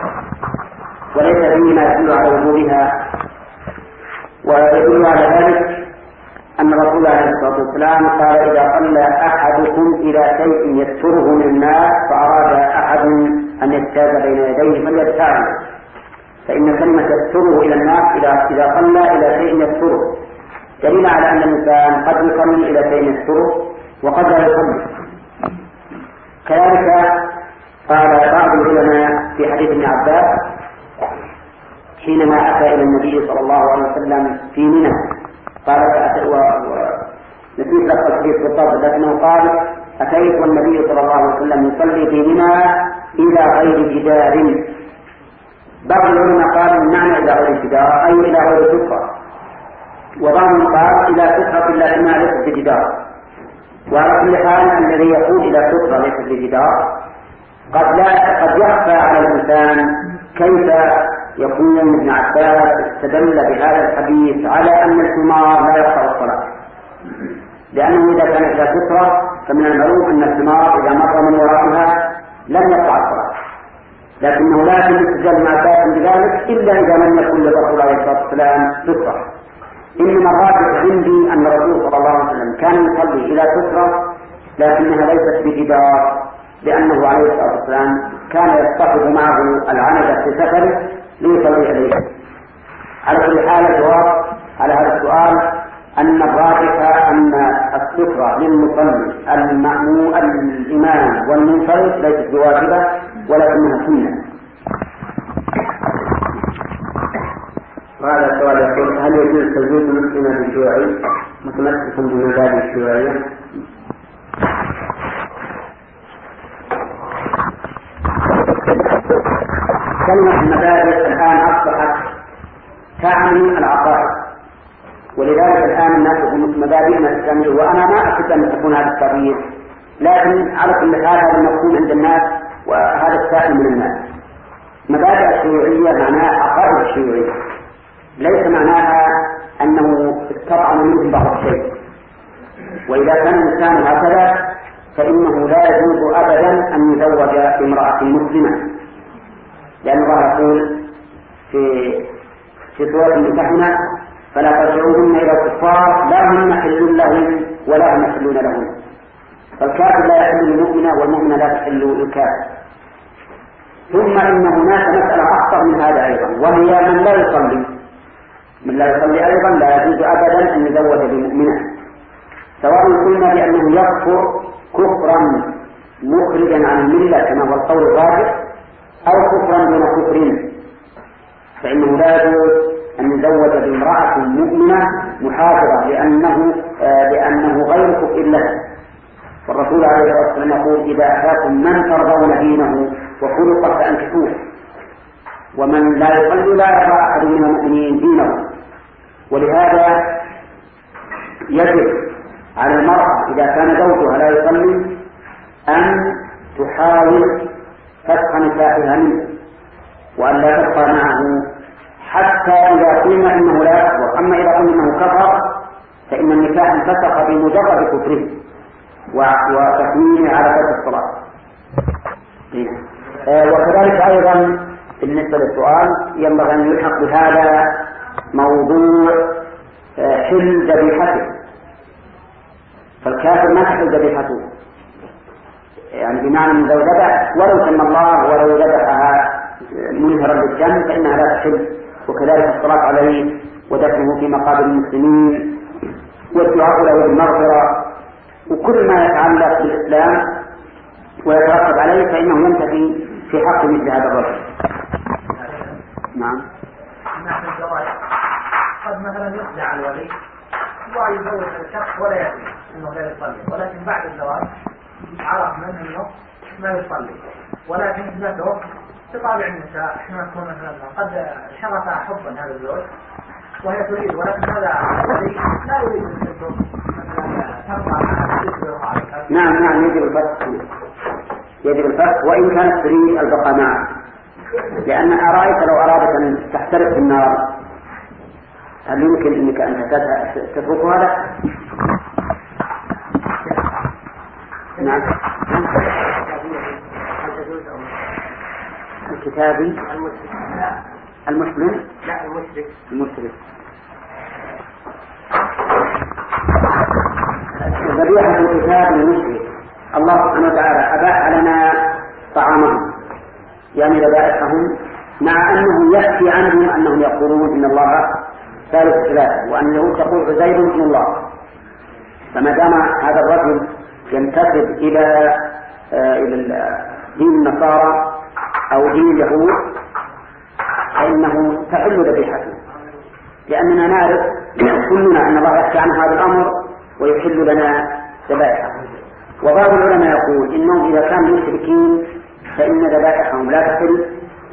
وليس فيه ما يدل على وجوبها ويدل على ذلك أن الرسول عليه الصلاة والسلام قال إذا صلى أحدكم إلى شيء يستره من الناس فأراد أحد أن يجتاز بين يديه فليبتعد فإن كلمة يستره إلى الناس إذا إذا صلى إلى شيء يستره. دليل على أن الإنسان قد يصلي إلى شيء يستره وقد لا يصلي كذلك قال بعض العلماء في حديث ابن عباس حينما أتى إلى النبي صلى الله عليه وسلم في منى قال و... نسيت لفظ الحديث بالضبط لكنه قال أتيت والنبي صلى الله عليه وسلم يصلي في منى إلى غير جدار. بعض العلماء قال المعنى إلى غير جدار أي إلى غير سترة وبعضهم قال إلى سترة لكنها ليست بجدار وعلى كل حال الذي يقول إلى سترة ليست بجدار قد لا قد يخفى على الإنسان كيف يكون ابن عباس استدل بهذا الحديث على أن الثمار لا يقطع الصلاة لأنه إذا كانت لا سترة فمن المعروف أن الثمار إذا مر من ورائها لم يقطع الصلاة. لكنه لا يجوز استدلال ابن بذلك إلا إذا لم يكن للرسول عليه الصلاة والسلام سترة إنما الراجح عندي أن الرسول صلى الله عليه وسلم كان يصلي إلى سترة لكنها ليست بجدار لأنه عليه الصلاة والسلام كان يصطحب معه العنبة في سفره ليصلي إليه على كل حال الجواب على هذا السؤال أن الراجح أن السترة للمصلي المأمون الإمام والمنفرد ليست بواجبة ولكنها سنة. وهذا السؤال يقول هل يجوز تزويج مسلمة بالشيوعي متمسك بمبادئ الشيوعية؟ كلمة المبادئ الآن أصبحت تعني العقائد. ولذلك الآن الناس مبادئنا الإسلامية وأنا ما أعتقد أن تكون هذا التغيير. لكن على كل حال هذا المفهوم عند الناس وهذا السائل من الناس. مبادئ الشيوعية معناها عقائد الشيوعية. ليس معناها أنه استطعم منهم بعض الشيء. وإذا كان الإنسان هكذا فإنه لا يجوز أبدا أن يزوج امرأة مسلمة. لأن الله يقول في في سورة الممتحنة فلا ترجعوهن إلى الكفار لا هم حل لهم ولا هم يحلون لهم. فالكافر لا يحل للمؤمنة والمؤمنة لا تحل للكافر. ثم إن هناك مسألة أخطر من هذا أيضا وهي من لا يصلي. من لا يصلي أيضا لا يجوز أبدا أن يزوج بمؤمنة. سواء قلنا بأنه يكفر كفرا مخرجا عن الملة كما هو القول الراجح أو كفرا دون كفر. فإنه لا يجوز أن يزوج بامرأة مؤمنة محافظة لأنه آه لأنه غير كفر له. والرسول عليه الصلاة والسلام يقول إذا أتاكم من ترضون دينه وخلقه فأنكحوه ومن لا يصلي لا يرى أحد من المؤمنين دينه. ولهذا يجب على المرأة إذا كان زوجها لا يصلي أن تحاول فتح نسائها منه وأن لا تبقى معه حتى إذا قلنا إنه لا يكفر أما إذا قلنا إنه كفر فإن النكاح انفسخ بمجرد كفره وتكوينه على ترك الصلاة. آه وكذلك أيضا بالنسبة للسؤال ينبغي أن يلحق بهذا موضوع آه حل ذبيحته فالكافر ما تحل ذبيحته يعني بمعنى من لو ذبح ولو سمى الله ولو ذبحها منهرا للدم فإنها لا تحل وكذلك الصلاة عليه ودفنه في مقابر المسلمين والدعاء له بالمغفرة وكل ما يتعلق بالإسلام ويترتب عليه فإنه ينتفي في حق مثل هذا الرجل. نعم. نحن الزواج قد مثلا يخدع الولي ويزوج الشخص ولا يدري إنه لا يصلي. ولكن بعد الزواج عرف منه إنه ما يصلي. ولكن ابنته بطبع النساء. حينما تكون مثلا قد شرط حبا هذا الزوج وهي تريد. ولكن هذا الذي لا يريد أن تبقى نعم نعم يجب الفرق. يجب الفرق وإن كانت تريد البقاء معه. لأن ارايت لو ارادت أن تحترق في النار هل يمكن إنك أن تترك هذا؟ نعم. الكتابي المسلم؟ لا المشرك المشرك ذبيحة الكتاب المشرك الله سبحانه وتعالى أباح لنا طعامهم يعني ذبائحهم مع أنه يكفي عنهم أنهم يقولون إن الله ثالث ثلاثة وأن اليهود تقول عزير ابن الله. فما دام هذا الرجل ينتسب إلى آه إلى دين النصارى أو دين اليهود فإنه تحل ذبيحته. لأننا نعرف كلنا أن الله يحكي عن هذا الأمر ويحل لنا ذبائحه. وبعض العلماء يقول إنهم إذا كانوا مشركين فإن ذبائحهم لا تحل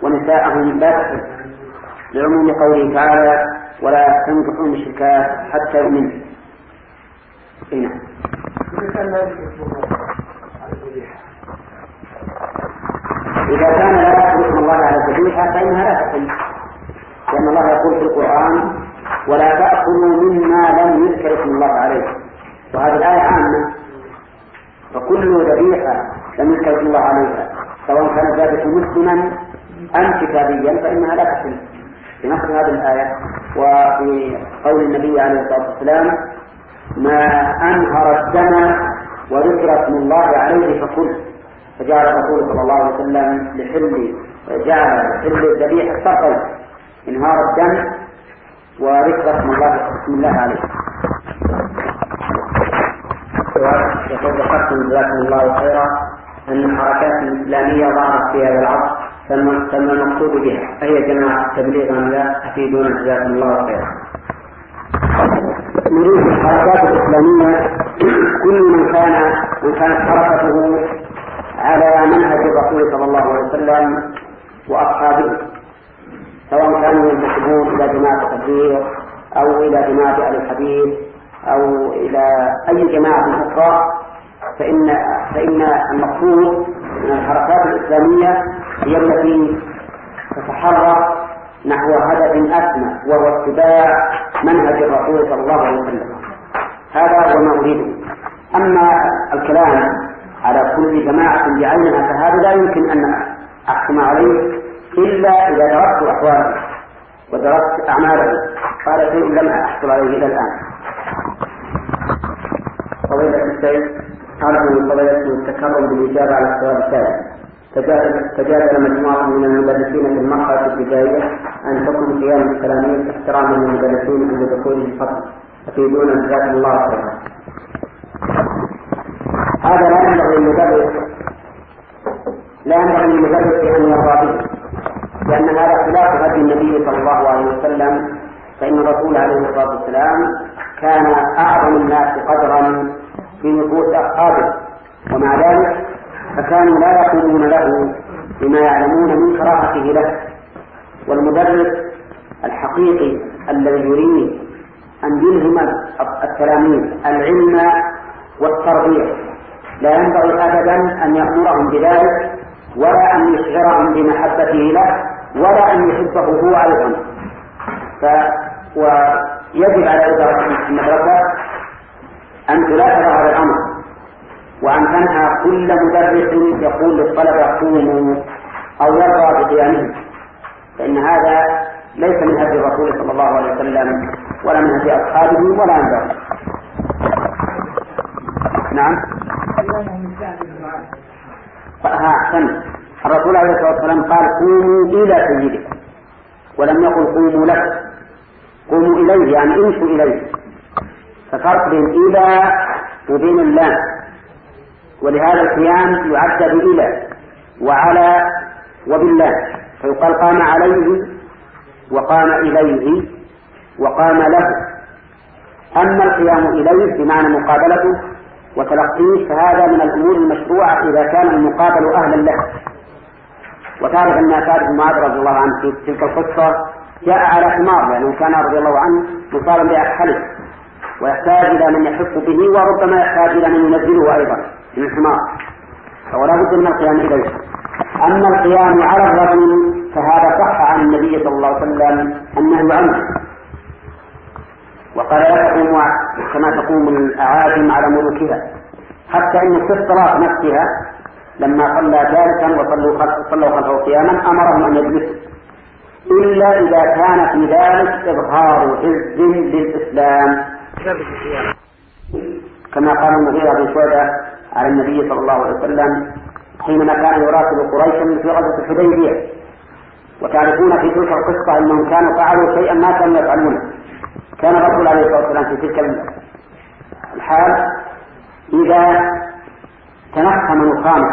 ونساءهم لا تحل لعموم قوله تعالى ولا تنكحوا المشركات حتى يؤمنوا نعم. إذا كان لا اسم الله على الذبيحة فإنها لا تحل لأن الله يقول في القرآن ولا تأكلوا مما لم يذكر اسم الله عليه وهذه الآية عامة فكل ذبيحة لم يذكر اسم الله عليها. سواء كان ذلك مسلما أم كتابيا فإنها لا تحل. بنص هذه الآية وفي قول النبي عليه الصلاة والسلام ما أنهر الدم وذكر اسم الله عليه فكل. فجعل الرسول صلى الله عليه وسلم لحل جعل لحل الذبيحة شرطين إنهار الدم وذكر اسم الله بسم الله عليه. يقول ذكرتم جزاكم الله خيرا. الإسلامية ظهرت في هذا العصر ثم المقصود بها فهي جماعة تبليغ لا أفيدونا جزاكم الله خيرا. نريد الحركات الإسلامية. كل من كان من كانت حركته على منهج الرسول صلى الله عليه وسلم وأصحابه سواء كانوا ينتسبون إلى جماعة التبليغ أو إلى جماعة ال الحديث أو إلى أي جماعة أخرى فان فإن المقصود الحركات الإسلامية هي التي تتحرك نحو هدف أسمى وهو اتباع منهج الرسول صلى الله عليه وسلم. هذا هو ما أريده. أما الكلام على كل جماعة بعينها فهذا لا يمكن أن أحكم عليه إلا إذا درست أحواله ودرست أعماله. قال شيء لم أحصل عليه إلى الآن. فضيلة الشيخ. أرجو فضيلته التكرم بالإجابة على السؤال الثاني. تجادل مجموعة من المدرسين في المرحلة الابتدائية عن حكم قيام التلاميذ احتراما للمدرسين عند دخول الفصل أفيدونا جزاكم الله خيرا. هذا لا ينبغي للمدرس لا ينبغي للمدرس أن يرضى به. لأن هذا خلاف هدي النبي صلى الله عليه وسلم. فإن الرسول عليه الصلاة والسلام كان أعظم الناس قدرا في نفوس أصحابه. ومع ذلك فكانوا لا يقولون له بما يعلمون من كراهته له. والمدرس الحقيقي الذي يريد أن يلهم التلاميذ العلم والتربية. لا ينبغي أبدا أن يأمرهم بذلك ولا أن يشعرهم بمحبته له ولا أن يحبه هو أيضا. ف ويجب على إدارة المدرسة أن تلاحظ هذا الأمر وأن تنهى كل مدرس يقول للطلبة قوموا أو يرضى بقيامهم فإن هذا ليس من هدي الرسول صلى الله عليه وسلم ولا من هدي أصحابه ولا من ذلك نعم. ها أحسنت الرسول عليه الصلاة والسلام قال قوموا إلى سيدكم ولم يقل قوموا لك قوموا إليه يعني امشوا إليه. ففرق بين إلى وبين اللام ولهذا القيام يعد بإلى وعلى وبالله. فيقال قام عليه وقام إليه وقام له. أما القيام إليه بمعنى مقابلته وتلقيه فهذا من الأمور المشروعة إذا كان المقابل أهلا له. وتعرف أن سعد بن معاذ رضي الله عنه في تلك القصة جاء على حمار لأنه كان رضي الله عنه مصابا بأكحله ويحتاج إلى من يحف به وربما يحتاج إلى من ينزله أيضا من الحمار. ولا بد من القيام إليه. أما القيام على الرجل فهذا صح عن النبي صلى الله عليه وسلم أنه عنه وقال لا تقوم كما تقوم الأعاجم على ملوكها. حتى إن في الصلاة نفسها لما صلى جالسا وصلوا صلوا خلفه قياما أمرهم أن يجلسوا. إلا إذا كان في ذلك إظهار عز للإسلام. كما قال المغيرة بن شعبة على النبي صلى الله عليه وسلم حينما كان يراسل قريشا في غزوة الحديبية وتعرفون في تلك القصة أنهم كانوا فعلوا شيئا ما كانوا يفعلونه كان الرسول عليه الصلاة والسلام في تلك الحال إذا تنخم نخامة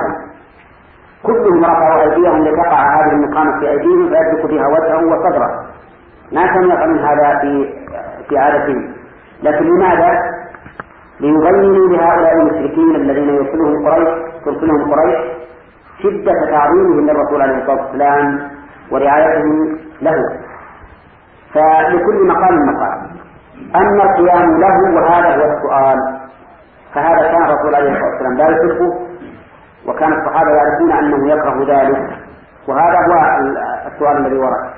كلهم رفعوا أيديهم لتقع هذه النخامة في أيديهم فيدرك بها وجهه وصدره. ما كانوا يفعلون هذا في في عادتهم. لكن لماذا؟ ليبينوا لهؤلاء المشركين الذين يرسلهم قريش ترسلهم قريش شدة تعظيمهم للرسول عليه الصلاة والسلام ورعايتهم له. فلكل مقام مقام. أما القيام له وهذا هو السؤال. فهذا كان الرسول عليه الصلاة والسلام لا يحبه وكان الصحابة يعرفون أنه يكره ذلك. وهذا هو السؤال الذي ورد.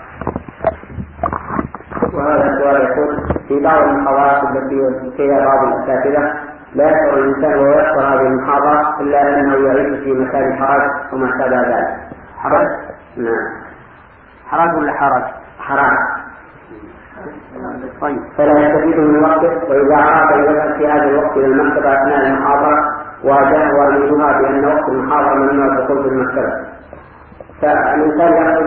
وهذا السؤال يقول في بعض المحاضرات التي فيها بعض الأساتذة لا يشعر الإنسان وهو يحضر هذه المحاضرة إلا أنه يعيش في مكان حرج وما شابه ذلك. حرج؟ نعم. حرج ولا حرج؟ حرج طيب. فلا يستفيد من وقته وإذا أراد أن يذهب في هذا الوقت إلى المكتبة أثناء المحاضرة واجهه والدها بأن وقت المحاضرة ممنوع الدخول في المكتبة. فالإنسان يأخذ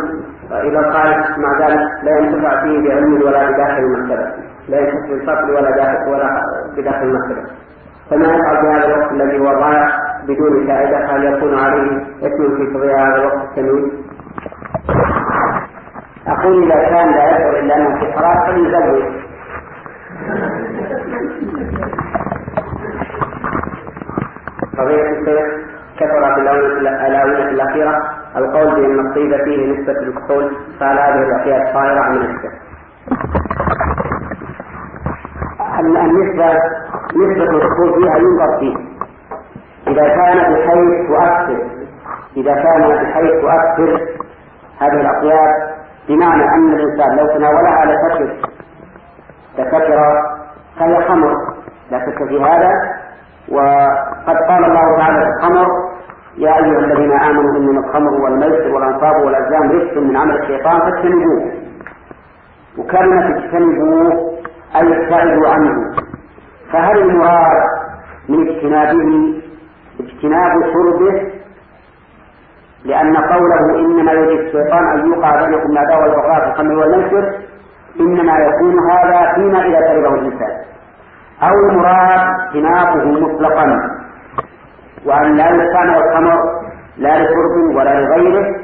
إذا قال مع ذلك لا ينتفع فيه بعلم ولا بداخل المكتبة. لا ينتفع بالفصل ولا داخل ولا بداخل المكتبة فما يفعل في هذا الوقت الذي هو ضائع بدون فائدة هل يكون عليه إثم في تضييع هذا الوقت الثمين؟ أقول إذا كان لا يشعر إلا أنه في حرام فليزوج قضية الشيخ كثر في الآونة الأخيرة القول بأن الطيب فيه نسبة الكحول فهل هذه الأحياء طائرة من الشيخ؟ النسبة نسبة الكحول فيها ينظر فيه. إذا كان بحيث تؤثر إذا كان بحيث تؤثر هذه الأطياب بمعنى أن الإنسان لو تناولها لتكر لتكر فهي خمر. لا شك في هذا. وقد قال الله تعالى في الخمر يا أيها الذين آمنوا إنما الخمر والميسر والأنصاب والأزلام رجس من عمل الشيطان فاجتنبوه. وكلمة اجتنبوه أي ابتعدوا عنه فهل المراد من اجتنابه اجتناب شربه لأن قوله إنما يريد الشيطان أن يوقع بينكم العداوة والبغضاء في الخمر والميسر إنما يكون هذا فيما إذا شربه الإنسان. أو المراد اجتنابه مطلقا وأن لا يستعمل الخمر لا لشرب ولا لغيره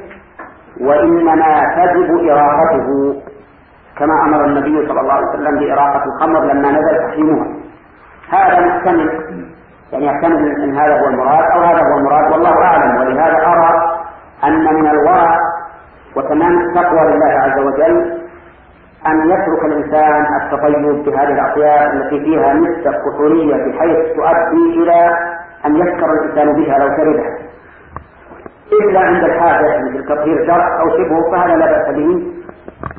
وإنما تجب إراقته. كما أمر النبي صلى الله عليه وسلم بإراقة الخمر لما نزل تحريمها. هذا محتمل يعني يحتمل أن هذا هو المراد أو هذا هو المراد والله أعلم. ولهذا أرى أن من الورع وتمام التقوى لله عز وجل أن يترك الإنسان التطيب بهذه الأطياف التي فيها نسبة كحولية بحيث تؤدي إلى أن يسكر الإنسان بها لو شربها. إلا عند الحاجة مثل تطهير جرح أو شبهه فهذا لا بأس به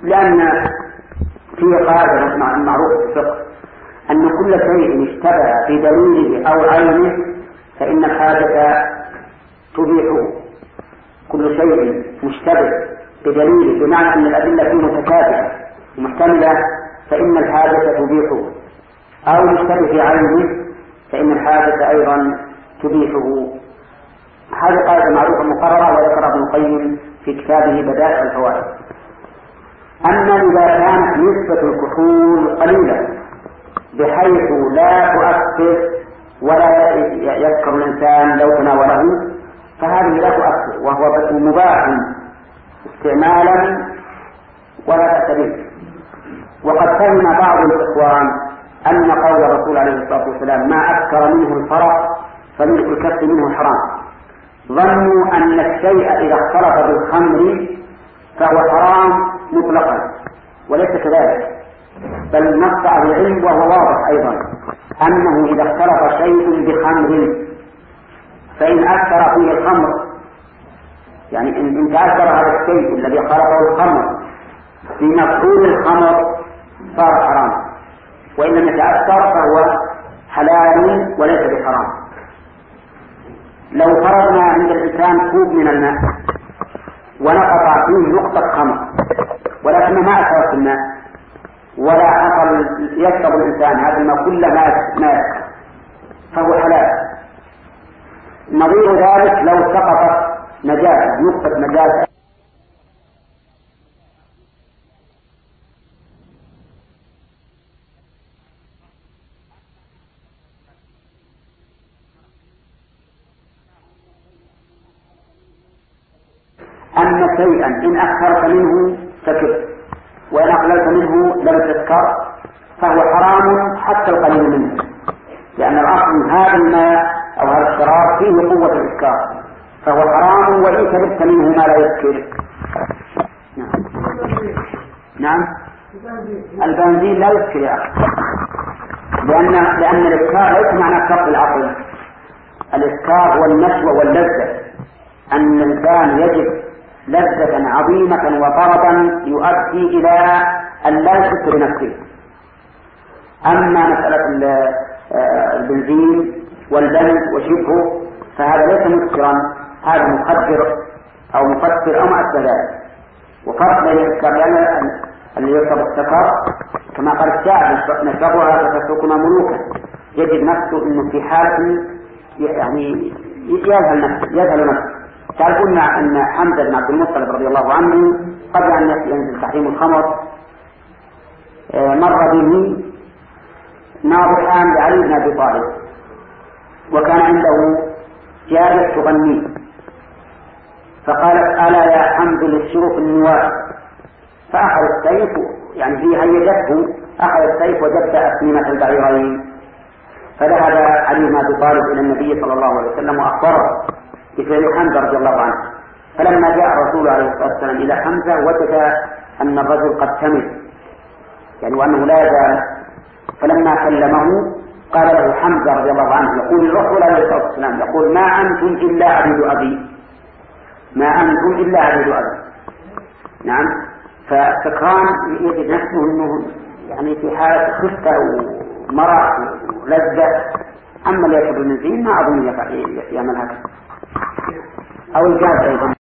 لأن فيه قاعدة معروف في الفقه. أن كل شيء اشتبه بدليله أو عينه فإن الحاجة تبيحه. كل شيء مشتبه بدليله بمعنى أن الأدلة فيه متشابهة ومحتملة فإن الحاجة تبيحه. أو مشتبه في عينه فإن الحاجة أيضا تبيحه. هذه قاعدة معروفة مقررة وذكرها ابن القيم في كتابه بدائع الفوائد. أما إذا كانت نسبة الكحول قليلة بحيث لا تؤثر ولا يذكر الإنسان لو تناوله فهذه لا تؤثر وهو مباح استعمالا ولا بأس وقد فهم بعض الإخوان أن قول الرسول عليه الصلاة والسلام ما أكثر منه الفرق فملك الكف منه حرام ظنوا أن الشيء إذا اختلط بالخمر فهو حرام مطلقا وليس كذلك. بل على العلم وهو واضح أيضا أنه إذا اختلط شيء بخمر فإن أكثر فيه الخمر يعني إن تأثر هذا الشيء الذي خلقه الخمر في مفعول الخمر صار حرام وإن لم يتأثر فهو حلال وليس بحرام. لو فرضنا عند الإنسان كوب من الماء ونقطع فيه نقطة خمر ولكنه ما أثرت الماء ولا حصل يشرب الإنسان. هذا الماء كله ما فهو حلال. نظير ذلك لو سقطت نجاسة. نقطة نجاسة أن شيئا. إن أكثرت منه سكت وإن أقللت منه لم تسكر فهو حرام حتى القليل منه. لأن الأصل هذا الماء أو هذا الشراب فيه قوة الإسكار فهو حرام وإن شربت منه ما لا يسكر نعم. نعم. البنزين لا يسكر يا أخي. لأن لأن الإسكار ليس معنى كف العقل. الإسكار هو النشوة واللذة. أن الإنسان يجد لذة عظيمة وطربا يؤدي إلى أن لا يحس بنفسه. أما مسألة آه، البنزين والبنز وشبهه فهذا ليس مسكرا هذا مخدر أو مفسر أو ما أشبه ذلك وفرق بين السكر لأن اللي يشرب السكر كما قال الشاعر نشربها فتتركنا ملوكا يجد نفسه إنه في حالة يعني يذهل نفسه يذهل نفسه. تعرفون أن حمزة بن عبد المطلب رضي الله عنه قبل أن ينزل تحريم الخمر آه، مر به ناضحان لعلي بن أبي طالب وكان عنده جارية تغني. فقالت ألا يا حمد للشروق النواه فأخذ السيف يعني في هيجته أخذ السيف وجد أسنمة البعيرين فذهب علي بن أبي طالب إلى النبي صلى الله عليه وسلم وأخبره. بفعل حمزة رضي الله عنه. فلما جاء الرسول عليه الصلاة والسلام إلى حمزة وجد أن الرجل قد كمل يعني وأنه لا يزال. فلما كلمه قال له حمزة رضي الله عنه يقول الرسول عليه الصلاة والسلام يقول ما أنتم إلا عبيد أبي. ما أنتم إلا عبيد أبي. نعم. فسكران يجد نفسه أنه يعني في حالة خفة ومرح ولذة. أما اللي يشرب البنزين ما أظن يعمل هكذا. أو الجاز أيضا.